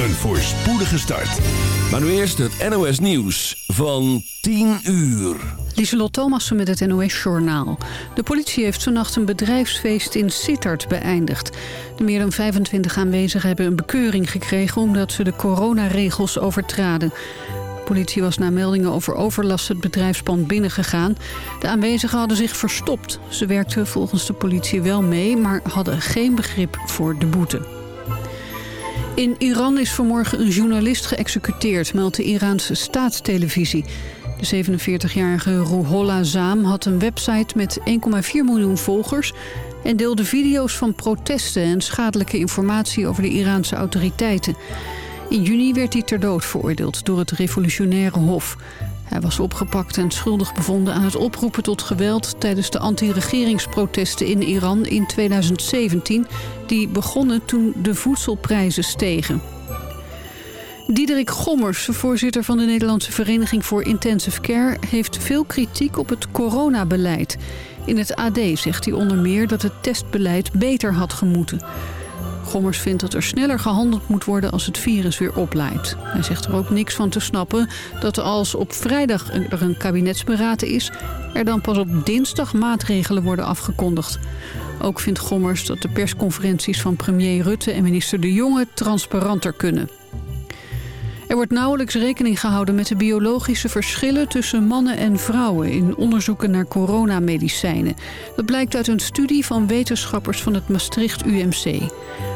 Een voorspoedige start. Maar nu eerst het NOS Nieuws van 10 uur. Lieselot Thomassen met het NOS-journaal. De politie heeft vannacht een bedrijfsfeest in Sittard beëindigd. De meer dan 25 aanwezigen hebben een bekeuring gekregen... omdat ze de coronaregels overtraden. De politie was na meldingen over overlast het bedrijfspand binnengegaan. De aanwezigen hadden zich verstopt. Ze werkten volgens de politie wel mee, maar hadden geen begrip voor de boete. In Iran is vanmorgen een journalist geëxecuteerd, meldt de Iraanse staatstelevisie. De 47-jarige Ruhollah Zaam had een website met 1,4 miljoen volgers... en deelde video's van protesten en schadelijke informatie over de Iraanse autoriteiten. In juni werd hij ter dood veroordeeld door het revolutionaire hof. Hij was opgepakt en schuldig bevonden aan het oproepen tot geweld... tijdens de anti-regeringsprotesten in Iran in 2017... die begonnen toen de voedselprijzen stegen. Diederik Gommers, voorzitter van de Nederlandse Vereniging voor Intensive Care... heeft veel kritiek op het coronabeleid. In het AD zegt hij onder meer dat het testbeleid beter had gemoeten. Gommers vindt dat er sneller gehandeld moet worden als het virus weer opleidt. Hij zegt er ook niks van te snappen dat als op vrijdag er een kabinetsberaad is... er dan pas op dinsdag maatregelen worden afgekondigd. Ook vindt Gommers dat de persconferenties van premier Rutte en minister De Jonge transparanter kunnen. Er wordt nauwelijks rekening gehouden met de biologische verschillen tussen mannen en vrouwen in onderzoeken naar coronamedicijnen. Dat blijkt uit een studie van wetenschappers van het Maastricht UMC.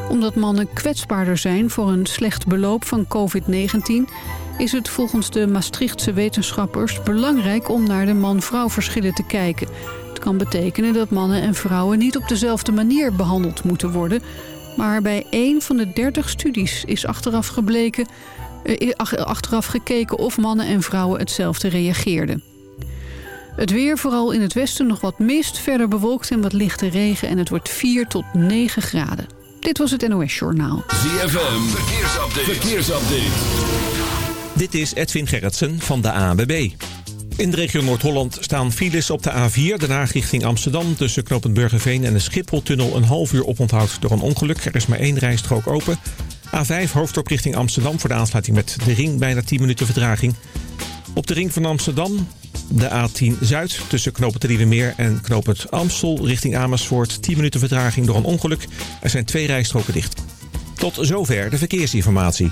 Omdat mannen kwetsbaarder zijn voor een slecht beloop van COVID-19 is het volgens de Maastrichtse wetenschappers belangrijk om naar de man-vrouw verschillen te kijken. Het kan betekenen dat mannen en vrouwen niet op dezelfde manier behandeld moeten worden. Maar bij één van de 30 studies is achteraf gebleken eh, achteraf gekeken of mannen en vrouwen hetzelfde reageerden. Het weer, vooral in het westen nog wat mist, verder bewolkt en wat lichte regen... en het wordt 4 tot 9 graden. Dit was het NOS Journaal. ZFM, verkeersupdate. verkeersupdate. Dit is Edwin Gerritsen van de ANWB. In de regio Noord-Holland staan files op de A4, daarna richting Amsterdam... tussen Knopend Burgerveen en de Schipholtunnel een half uur oponthoud door een ongeluk. Er is maar één rijstrook open... A5 hoofddorp richting Amsterdam voor de aansluiting met de ring bijna 10 minuten vertraging. Op de ring van Amsterdam de A10 Zuid tussen knooppunt Meer en knooppunt Amstel richting Amersfoort. 10 minuten vertraging door een ongeluk. Er zijn twee rijstroken dicht. Tot zover de verkeersinformatie.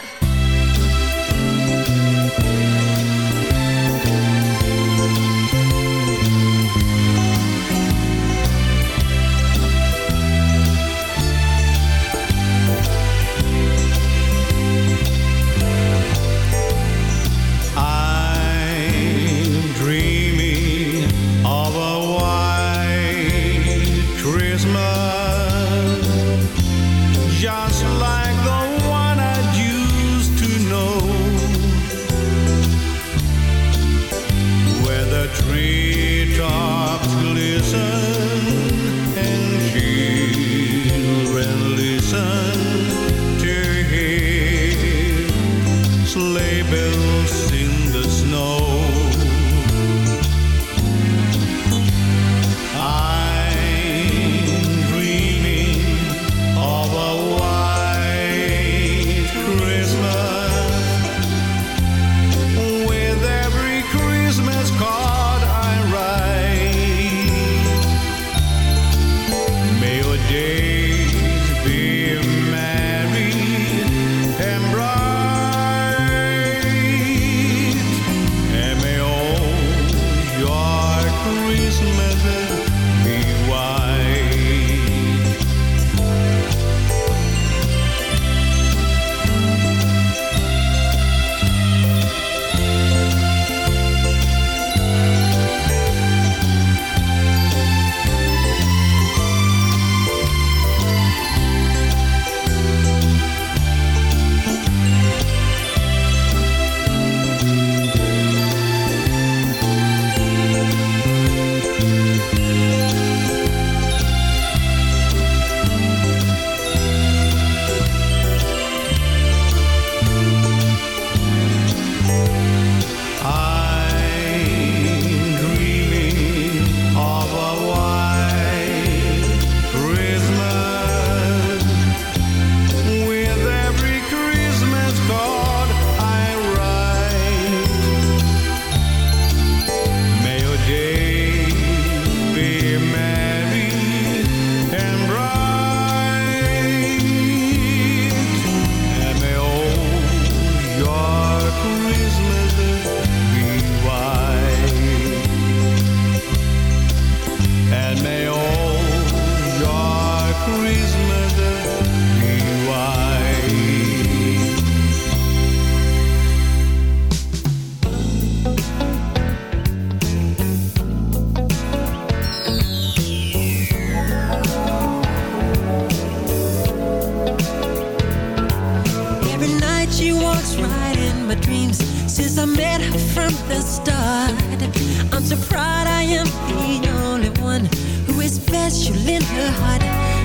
special in her heart.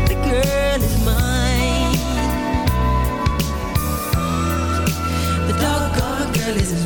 The girl is mine. The girl is mine.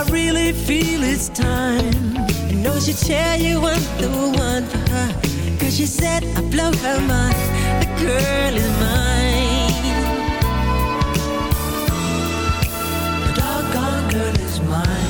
I really feel it's time. I know she'd tell you I'm the one for her. Cause she said I blow her mind. The girl is mine. The doggone girl is mine.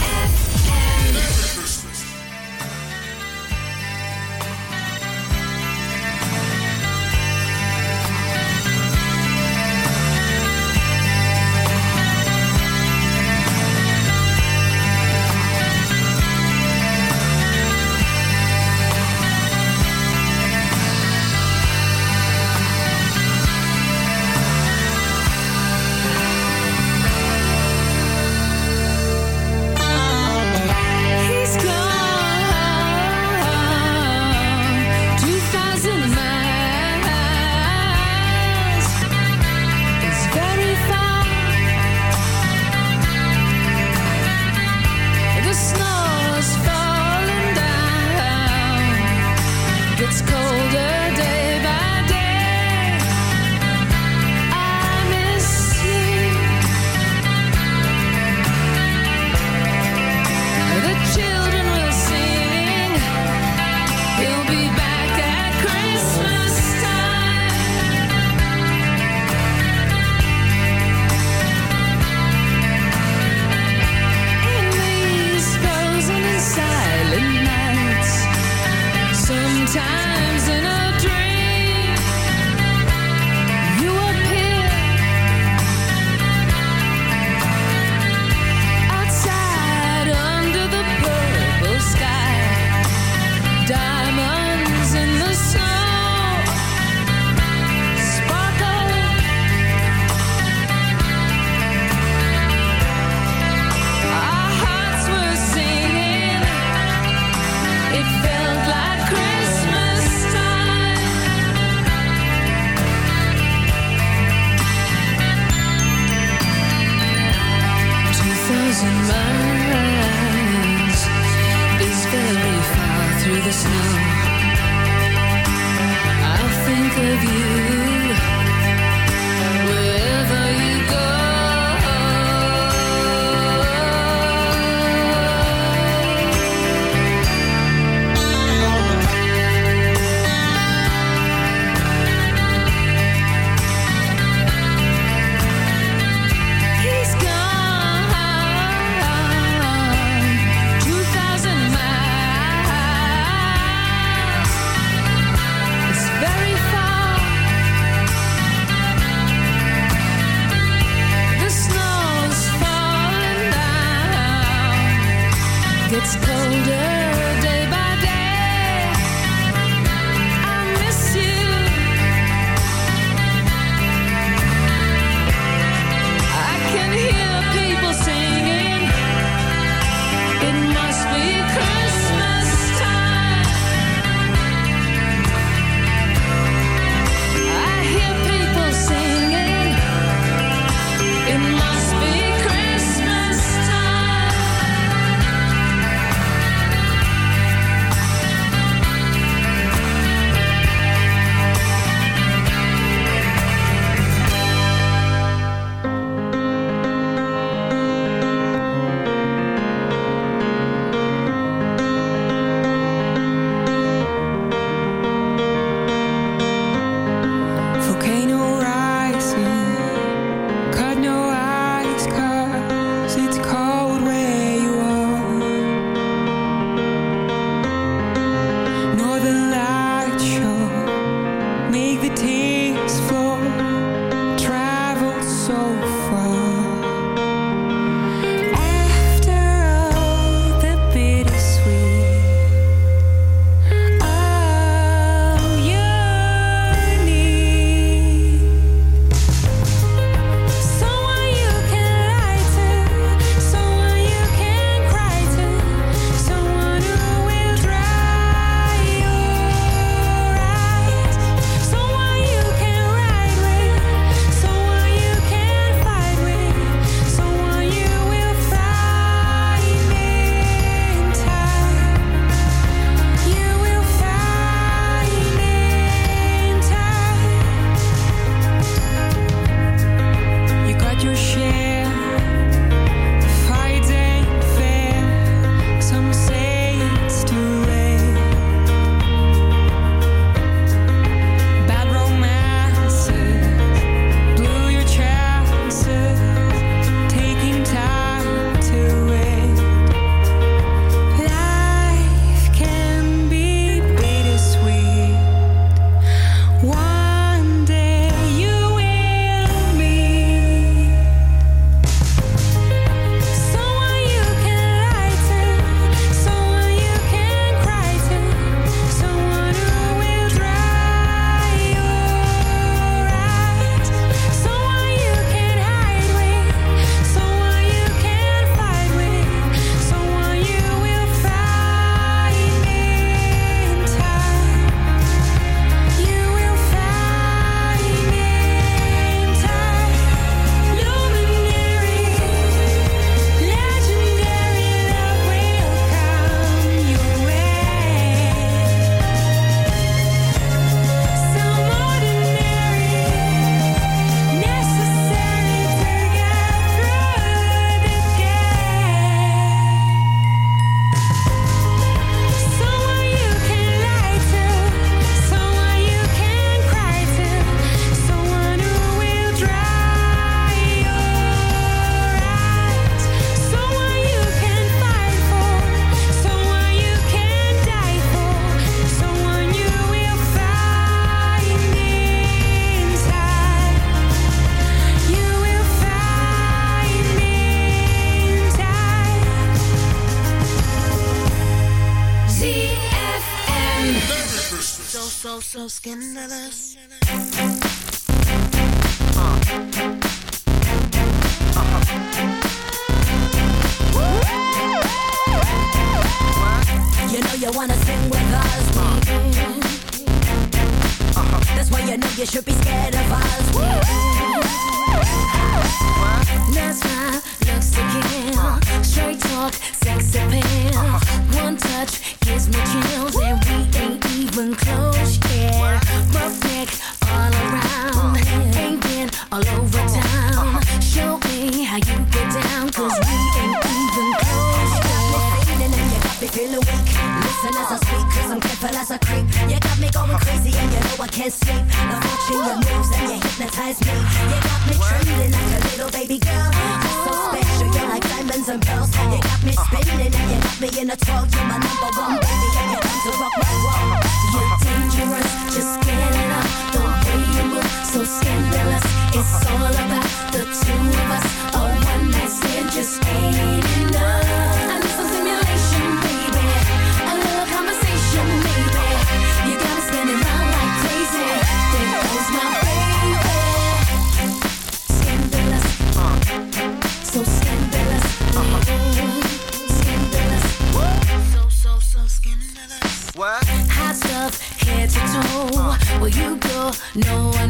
No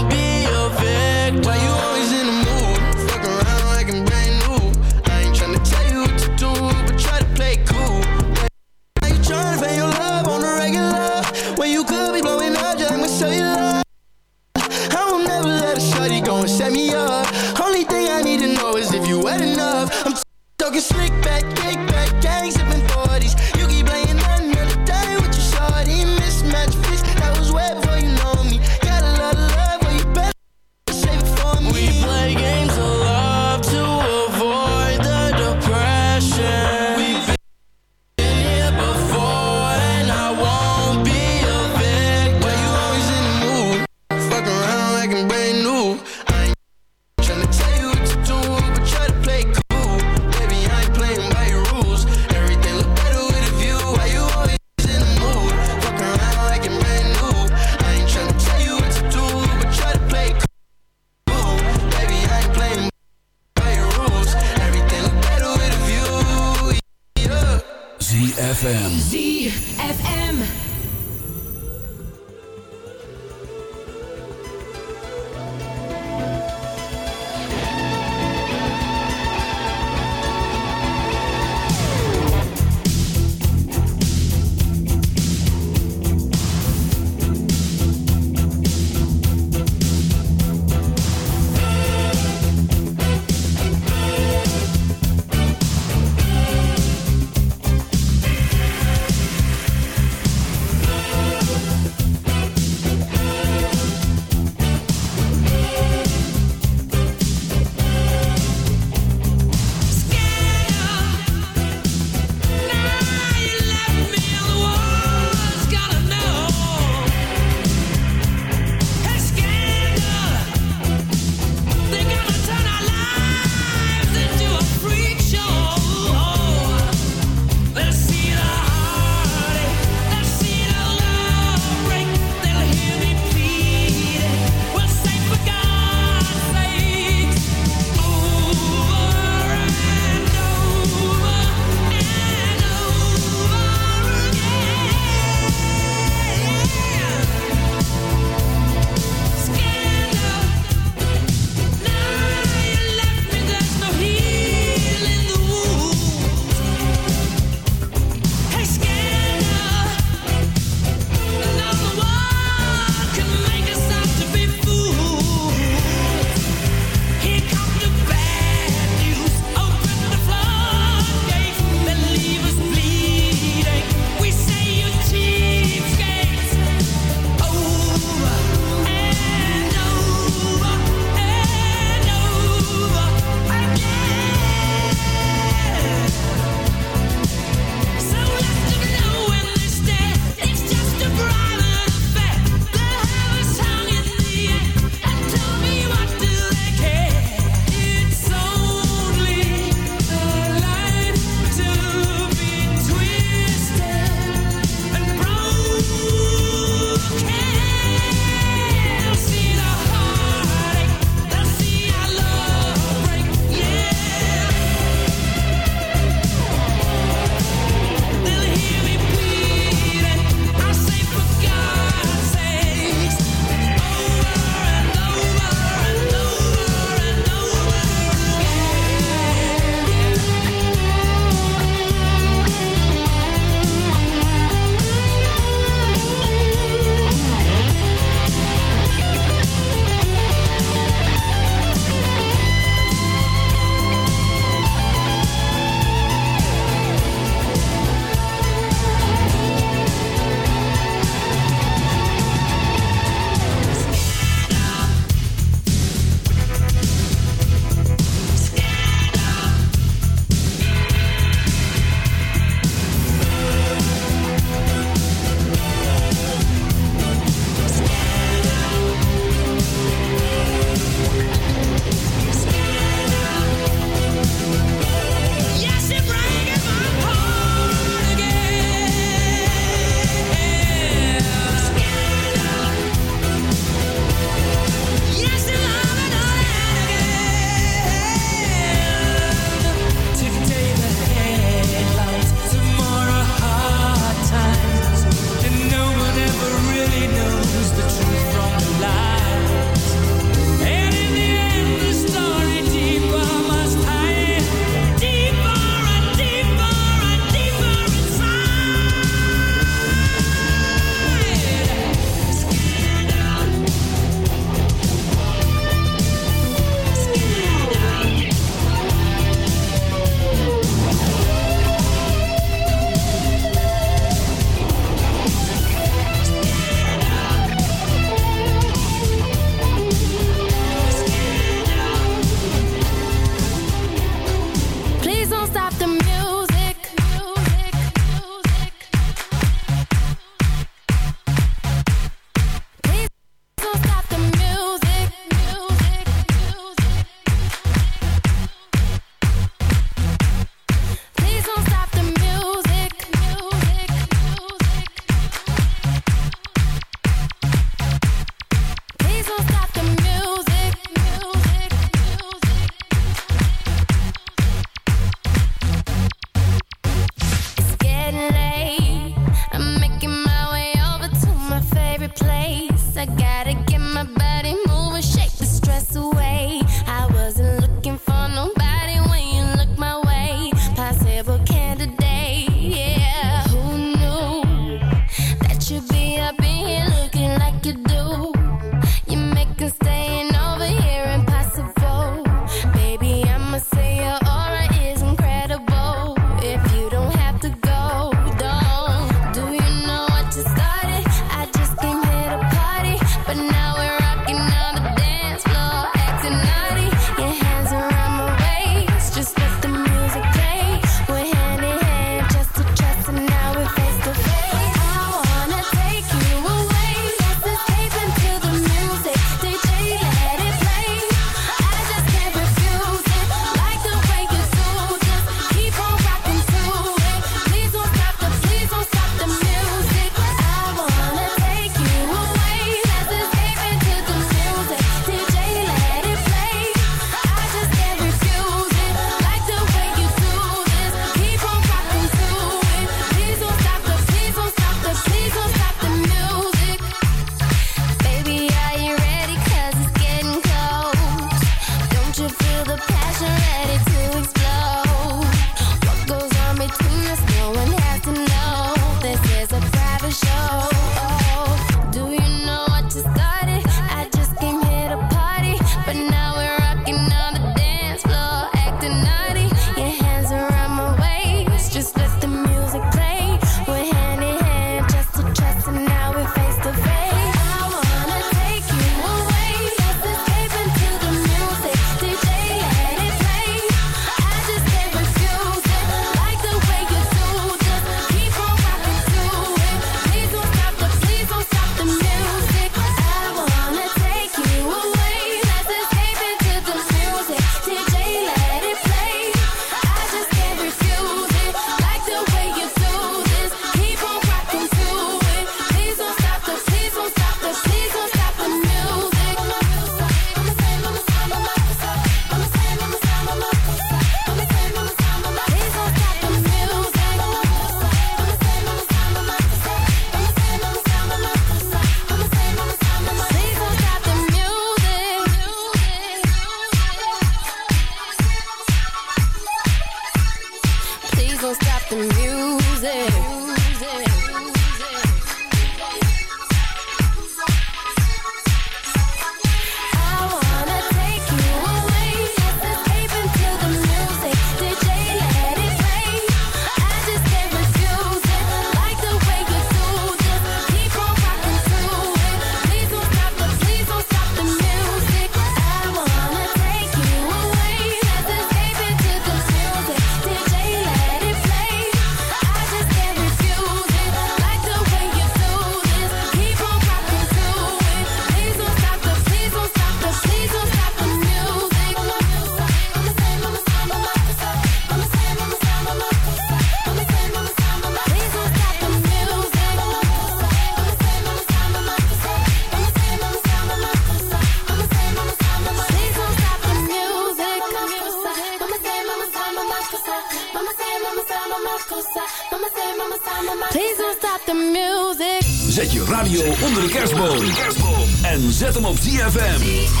zet hem op ZFM.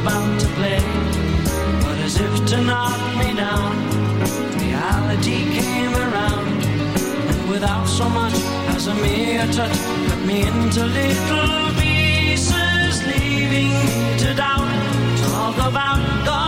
about to play. But as if to knock me down, reality came around. And without so much as a mere touch, cut me into little pieces, leaving me to doubt. Talk about God.